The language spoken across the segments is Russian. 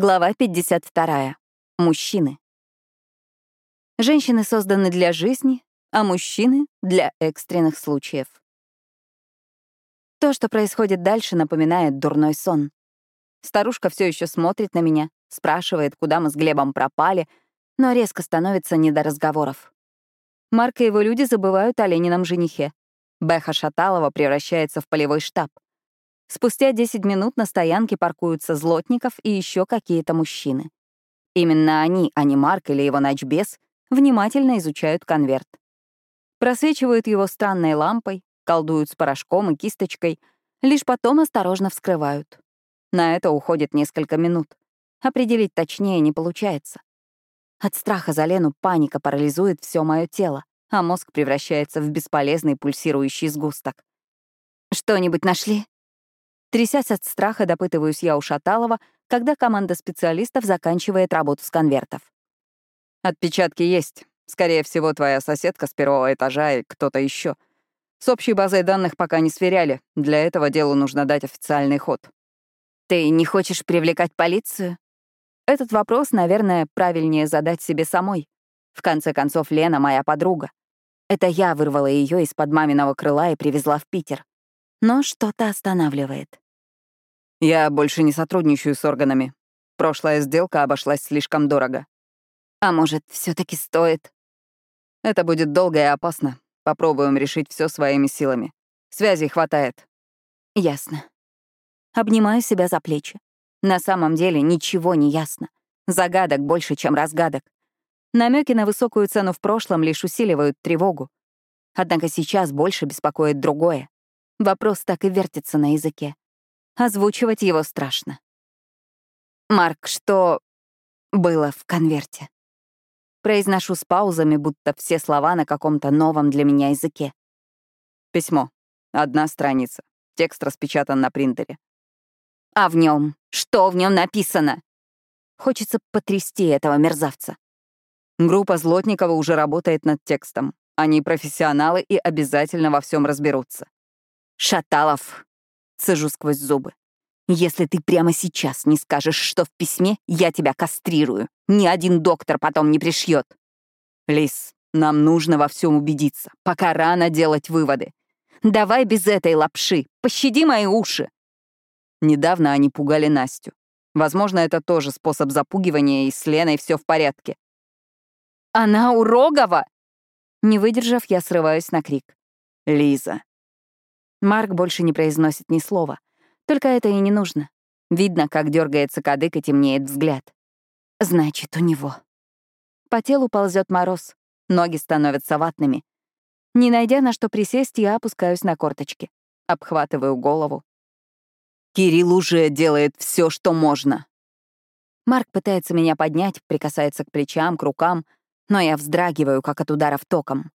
Глава 52. Мужчины. Женщины созданы для жизни, а мужчины — для экстренных случаев. То, что происходит дальше, напоминает дурной сон. Старушка все еще смотрит на меня, спрашивает, куда мы с Глебом пропали, но резко становится не до разговоров. Марк и его люди забывают о Ленином женихе. Беха Шаталова превращается в полевой штаб — Спустя 10 минут на стоянке паркуются Злотников и еще какие-то мужчины. Именно они, а не Марк или его ночбес, внимательно изучают конверт. Просвечивают его странной лампой, колдуют с порошком и кисточкой, лишь потом осторожно вскрывают. На это уходит несколько минут. Определить точнее не получается. От страха за Лену паника парализует все мое тело, а мозг превращается в бесполезный пульсирующий сгусток. «Что-нибудь нашли?» Трясясь от страха, допытываюсь я у Шаталова, когда команда специалистов заканчивает работу с конвертов. «Отпечатки есть. Скорее всего, твоя соседка с первого этажа и кто-то еще. С общей базой данных пока не сверяли. Для этого делу нужно дать официальный ход». «Ты не хочешь привлекать полицию?» Этот вопрос, наверное, правильнее задать себе самой. В конце концов, Лена — моя подруга. Это я вырвала ее из-под маминого крыла и привезла в Питер но что-то останавливает. «Я больше не сотрудничаю с органами. Прошлая сделка обошлась слишком дорого». «А может, все таки стоит?» «Это будет долго и опасно. Попробуем решить все своими силами. Связей хватает». «Ясно». Обнимаю себя за плечи. На самом деле ничего не ясно. Загадок больше, чем разгадок. Намеки на высокую цену в прошлом лишь усиливают тревогу. Однако сейчас больше беспокоит другое. Вопрос так и вертится на языке. Озвучивать его страшно. «Марк, что было в конверте?» Произношу с паузами, будто все слова на каком-то новом для меня языке. Письмо. Одна страница. Текст распечатан на принтере. А в нем? Что в нем написано? Хочется потрясти этого мерзавца. Группа Злотникова уже работает над текстом. Они профессионалы и обязательно во всем разберутся. «Шаталов!» — цежу сквозь зубы. «Если ты прямо сейчас не скажешь, что в письме, я тебя кастрирую. Ни один доктор потом не пришьет. «Лис, нам нужно во всем убедиться, пока рано делать выводы. Давай без этой лапши, пощади мои уши!» Недавно они пугали Настю. Возможно, это тоже способ запугивания, и с Леной все в порядке. «Она у Рогова!» Не выдержав, я срываюсь на крик. «Лиза, Марк больше не произносит ни слова. Только это и не нужно. Видно, как дергается кадык и темнеет взгляд. Значит, у него. По телу ползет мороз, ноги становятся ватными. Не найдя на что присесть, я опускаюсь на корточки. Обхватываю голову. Кирилл уже делает все, что можно. Марк пытается меня поднять, прикасается к плечам, к рукам, но я вздрагиваю, как от ударов током.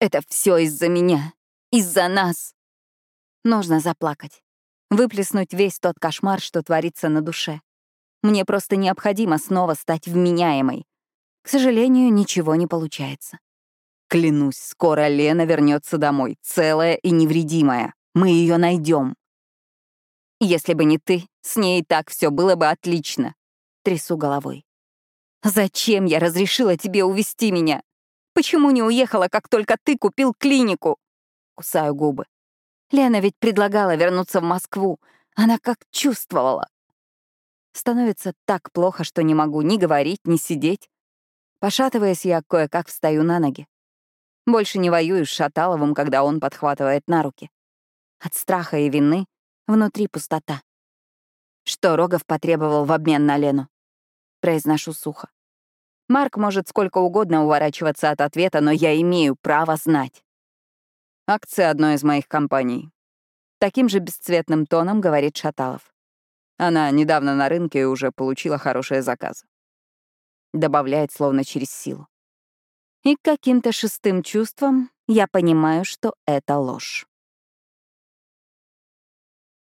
Это все из-за меня. Из-за нас. Нужно заплакать. Выплеснуть весь тот кошмар, что творится на душе. Мне просто необходимо снова стать вменяемой. К сожалению, ничего не получается. Клянусь, скоро Лена вернется домой, целая и невредимая. Мы ее найдем. Если бы не ты, с ней и так все было бы отлично. Трясу головой. Зачем я разрешила тебе увести меня? Почему не уехала, как только ты купил клинику? Кусаю губы. Лена ведь предлагала вернуться в Москву. Она как чувствовала. Становится так плохо, что не могу ни говорить, ни сидеть. Пошатываясь, я кое-как встаю на ноги. Больше не воюю с Шаталовым, когда он подхватывает на руки. От страха и вины внутри пустота. Что Рогов потребовал в обмен на Лену? Произношу сухо. Марк может сколько угодно уворачиваться от ответа, но я имею право знать. Акции одной из моих компаний. Таким же бесцветным тоном говорит Шаталов. Она недавно на рынке и уже получила хорошие заказы. Добавляет словно через силу. И каким-то шестым чувством я понимаю, что это ложь.